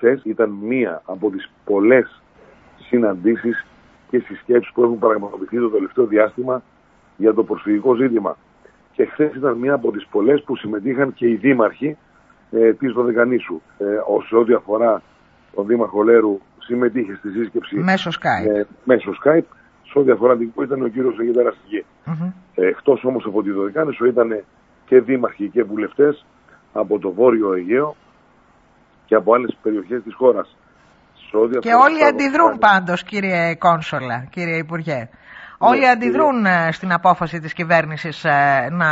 χθε ήταν μία από τις πολλές συναντήσεις και συσκέψεις που έχουν πραγματοποιηθεί το τελευταίο διάστημα για το προσφυγικό ζήτημα. Και χθε ήταν μία από τις πολλές που συμμετείχαν και οι δήμαρχοι ε, της Δωδεκανήσου. Ε, όσο ό,τι αφορά τον Δήμαρχο Λέρου συμμετείχε στη σύσκεψη Μέσω Skype. ε, μέσω Skype. Σε ό,τι αφορά την που ήταν ο κύριος Αιγετέρα στη γη. Μμμ. Ε, εκτός όμως από τη Δωδεκάνησο ήταν και δήμαρχοι και βουλευτές από το Βόρειο Αιγαίο και από άλλες περιοχές της χώρας. Σε ό,τι Και αφορά όλοι τα αντιδρούν Βαλκάνια, πάντως κύριε Κόνσολα, κύριε Υπουργέ. Όλοι Ναι, αντιδρούν ε, στην απόφαση της κυβέρνησης ε, να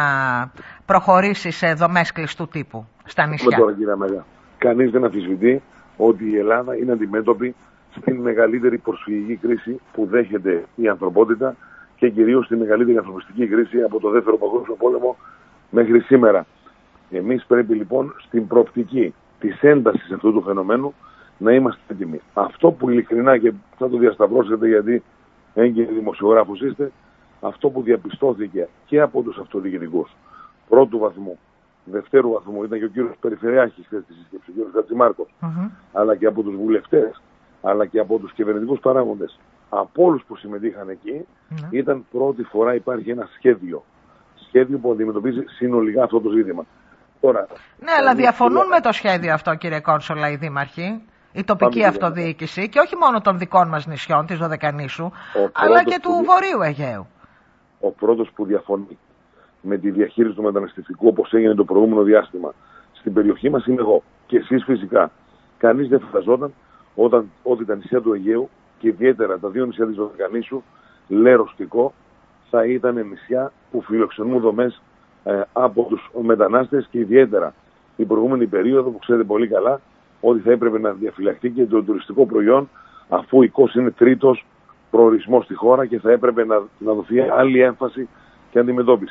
προχωρήσει σε δομές κλειστού τύπου στα πούμε νησιά. τώρα κύριε Μέγα. Κανείς δεν αμφισβητεί ότι η Ελλάδα είναι αντιμέτωπη στην μεγαλύτερη προσφυγική κρίση που δέχεται η ανθρωπότητα και κυρίως στη μεγαλύτερη ανθρωπιστική κρίση από το δεύτερο παγκόσμιο πόλεμο μέχρι σήμερα. Εμείς πρέπει λοιπόν στην προοπτική της έντασης αυτού του φαινομένου να είμαστε έτοιμοι. Αυτό που ειλικρινά και θα το διασταυρώσετε γιατί έγκυροι δημοσιογράφος είστε, αυτό που διαπιστώθηκε και από τους αυτοδιοικητικούς πρώτου βαθμού, δευτέρου βαθμού, ήταν και ο κύριος Περιφερειάρχης χθες στη σύσκεψη, ο κύριος Κατσιμάρκος, Μμμ. αλλά και από τους βουλευτές, αλλά και από τους κυβερνητικούς παράγοντες, από όλους που συμμετείχαν εκεί, Ναι. ήταν πρώτη φορά υπάρχει ένα σχέδιο. Σχέδιο που αντιμετωπίζει συνολικά αυτό το ζήτημα. Τώρα, Ναι, αλλά κανείς διαφωνούν δεν- με το σχέδιο αυτό, κύριε Κόνσολα, οι δήμαρχοι. Η τοπική κύριε αυτοδιοίκηση και όχι μόνο των δικών μας νησιών, της Δωδεκανήσου, αλλά πρώτος και του που- Βορείου Αιγαίου. ο πρώτος που διαφωνεί με τη διαχείριση του μεταναστευτικού όπως έγινε το προηγούμενο διάστημα στην περιοχή μας είναι εγώ. Και εσείς φυσικά. Κανείς δεν φανταζόταν όταν, ότι τα νησιά του Αιγαίου και ιδιαίτερα τα δύο νησιά της Δωδεκανήσου, Λέρος και Κο, θα ήταν νησιά που φιλοξενούν δομές ε, από τους μετανάστες και ιδιαίτερα την προηγούμενη περίοδο που ξέρετε πολύ καλά ότι θα έπρεπε να διαφυλαχθεί και το τουριστικό προϊόν αφού η Κος είναι τρίτος προορισμός στη χώρα και θα έπρεπε να, να δοθεί άλλη έμφαση και αντιμετώπιση.